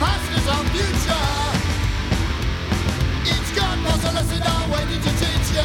past our future. Each God was a lesson I'm waiting to teach you.